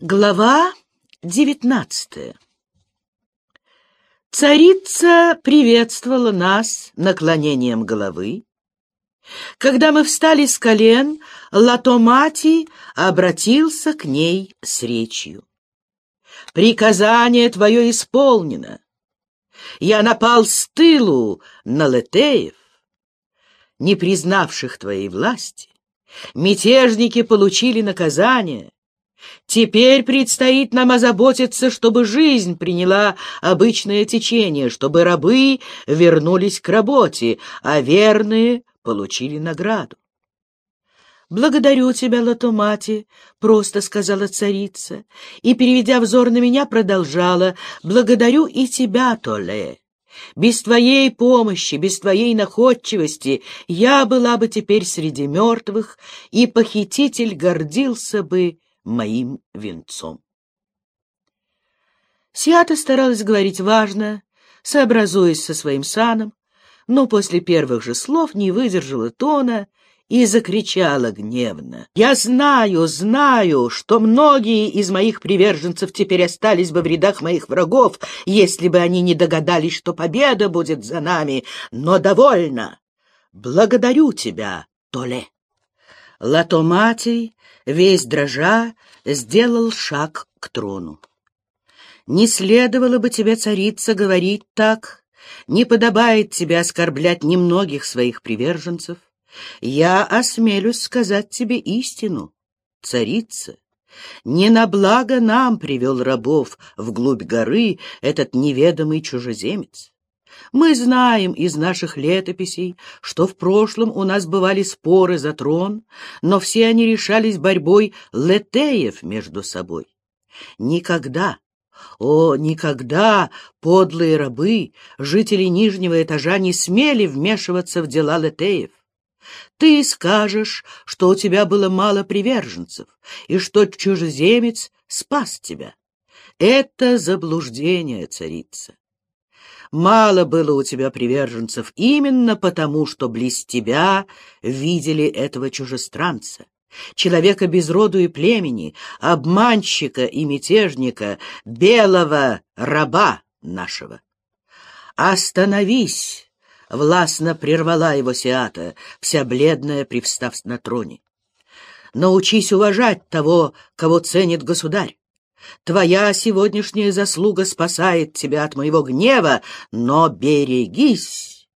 Глава девятнадцатая Царица приветствовала нас наклонением головы. Когда мы встали с колен, Латомати обратился к ней с речью. «Приказание твое исполнено. Я напал с тылу на летеев, не признавших твоей власти. Мятежники получили наказание, Теперь предстоит нам озаботиться, чтобы жизнь приняла обычное течение, чтобы рабы вернулись к работе, а верные получили награду. «Благодарю тебя, Латомати», — просто сказала царица, и, переведя взор на меня, продолжала, «благодарю и тебя, Толе. Без твоей помощи, без твоей находчивости я была бы теперь среди мертвых, и похититель гордился бы моим венцом. Сиата старалась говорить важно, сообразуясь со своим саном, но после первых же слов не выдержала тона и закричала гневно. «Я знаю, знаю, что многие из моих приверженцев теперь остались бы в рядах моих врагов, если бы они не догадались, что победа будет за нами, но довольно. Благодарю тебя, Толе». Латоматий, весь дрожа, сделал шаг к трону. «Не следовало бы тебе, царица, говорить так, не подобает тебе оскорблять немногих своих приверженцев. Я осмелюсь сказать тебе истину, царица. Не на благо нам привел рабов вглубь горы этот неведомый чужеземец. Мы знаем из наших летописей, что в прошлом у нас бывали споры за трон, но все они решались борьбой летеев между собой. Никогда, о, никогда подлые рабы, жители нижнего этажа не смели вмешиваться в дела летеев. Ты скажешь, что у тебя было мало приверженцев, и что чужеземец спас тебя. Это заблуждение, царица. Мало было у тебя приверженцев именно потому, что близ тебя видели этого чужестранца, человека без роду и племени, обманщика и мятежника, белого раба нашего. «Остановись!» — властно прервала его Сиата, вся бледная, привстав на троне. «Научись уважать того, кого ценит государь. Твоя сегодняшняя заслуга спасает тебя от моего гнева, но берегись!»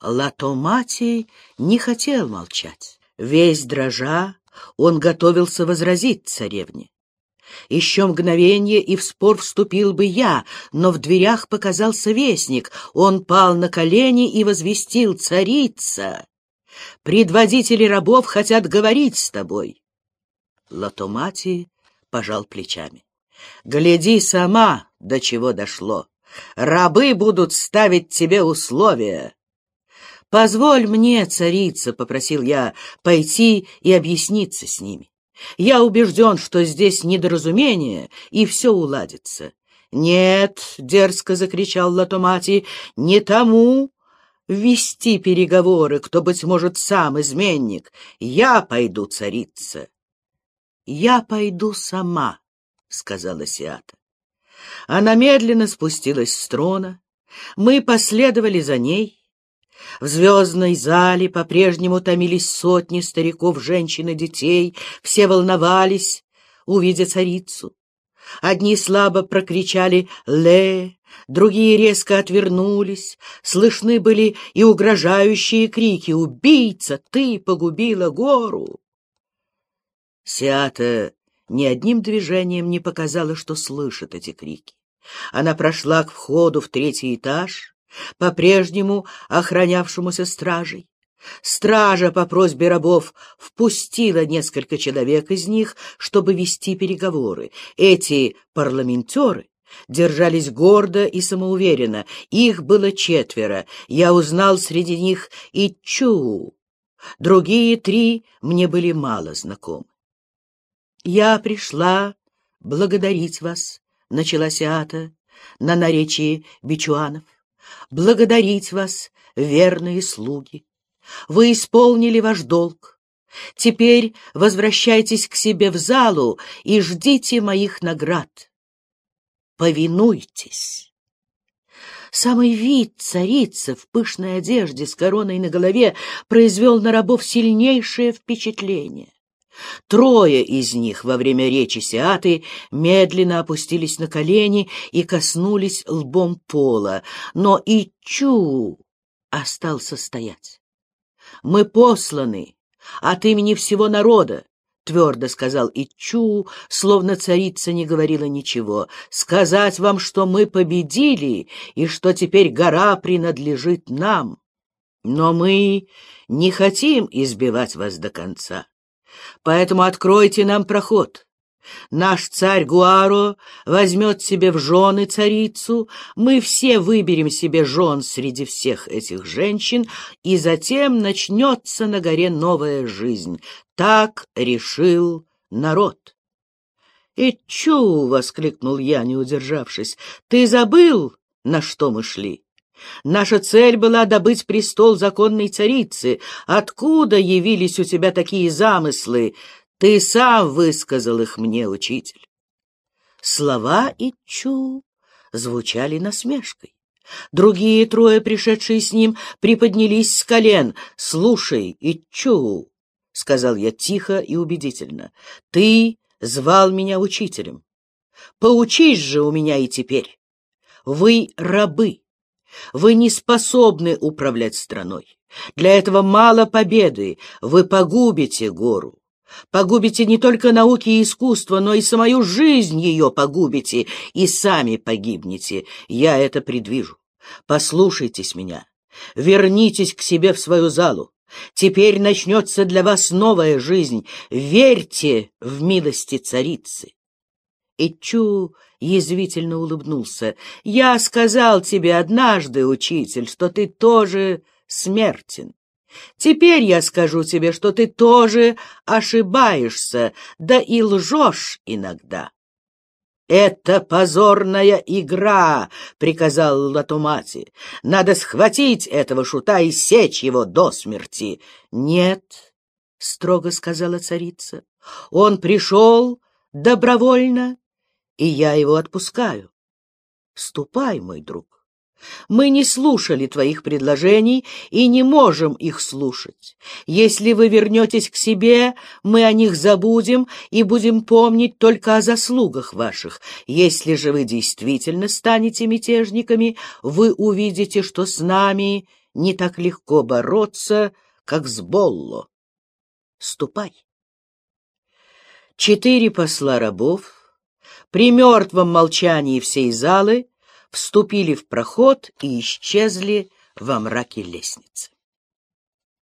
Латоматий не хотел молчать. Весь дрожа, он готовился возразить царевне. Еще мгновение, и в спор вступил бы я, но в дверях показался вестник. Он пал на колени и возвестил «Царица! Предводители рабов хотят говорить с тобой!» Латоматий пожал плечами. «Гляди сама, до чего дошло. Рабы будут ставить тебе условия». «Позволь мне, царица», — попросил я, — «пойти и объясниться с ними. Я убежден, что здесь недоразумение, и все уладится». «Нет», — дерзко закричал Латомати, — «не тому вести переговоры, кто, быть может, сам изменник. Я пойду царица». «Я пойду сама», — сказала Сиата. Она медленно спустилась с трона. Мы последовали за ней. В звездной зале по-прежнему томились сотни стариков, женщин и детей. Все волновались, увидя царицу. Одни слабо прокричали «Ле!», другие резко отвернулись. Слышны были и угрожающие крики «Убийца! Ты погубила гору!» Сиата ни одним движением не показала, что слышит эти крики. Она прошла к входу в третий этаж, по-прежнему охранявшемуся стражей. Стража по просьбе рабов впустила несколько человек из них, чтобы вести переговоры. Эти парламентеры держались гордо и самоуверенно. Их было четверо. Я узнал среди них и Чу. Другие три мне были мало знакомы. «Я пришла благодарить вас», — начала Сиата на наречии бичуанов. «Благодарить вас, верные слуги. Вы исполнили ваш долг. Теперь возвращайтесь к себе в залу и ждите моих наград. Повинуйтесь. Самый вид царицы в пышной одежде с короной на голове произвел на рабов сильнейшее впечатление. Трое из них во время речи Сиаты медленно опустились на колени и коснулись лбом пола, но Ичу остался стоять. «Мы посланы от имени всего народа», — твердо сказал Ичу, словно царица не говорила ничего, — «сказать вам, что мы победили и что теперь гора принадлежит нам. Но мы не хотим избивать вас до конца. Поэтому откройте нам проход. Наш царь Гуаро возьмет себе в жены царицу, мы все выберем себе жен среди всех этих женщин, и затем начнется на горе новая жизнь. Так решил народ. «Ичу!» — воскликнул я, не удержавшись. «Ты забыл, на что мы шли?» Наша цель была добыть престол законной царицы. Откуда явились у тебя такие замыслы? Ты сам высказал их мне, учитель. Слова Ичу звучали насмешкой. Другие трое, пришедшие с ним, приподнялись с колен. «Слушай, Ичу», — сказал я тихо и убедительно, — «ты звал меня учителем. Поучись же у меня и теперь. Вы рабы. Вы не способны управлять страной. Для этого мало победы. Вы погубите гору. Погубите не только науки и искусство, но и самую жизнь ее погубите, и сами погибнете. Я это предвижу. Послушайтесь меня. Вернитесь к себе в свою залу. Теперь начнется для вас новая жизнь. Верьте в милости царицы. Ичу язвительно улыбнулся. «Я сказал тебе однажды, учитель, что ты тоже смертен. Теперь я скажу тебе, что ты тоже ошибаешься, да и лжешь иногда». «Это позорная игра!» — приказал Латумати. «Надо схватить этого шута и сечь его до смерти». «Нет», — строго сказала царица, — «он пришел добровольно и я его отпускаю. Ступай, мой друг. Мы не слушали твоих предложений и не можем их слушать. Если вы вернетесь к себе, мы о них забудем и будем помнить только о заслугах ваших. Если же вы действительно станете мятежниками, вы увидите, что с нами не так легко бороться, как с Болло. Ступай. Четыре посла рабов при мертвом молчании всей залы вступили в проход и исчезли во мраке лестницы.